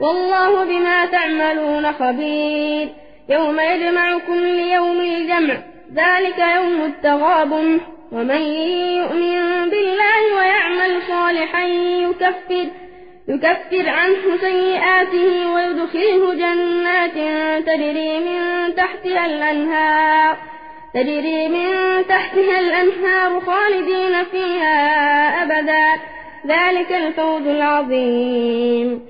والله بما تعملون خبير. يوم يجمعكم ليوم الجمع ذلك يوم التغاب ومن يؤمن بالله ويعمل صالحا يكفر يكفر عنه سيئاته ويدخله جنات تجري من تحتها الأنهار. تجري من تحتها الأنهار خالدين فيها أبدا. ذلك الفوز العظيم.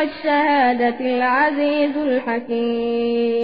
والشهادة العزيز الحكيم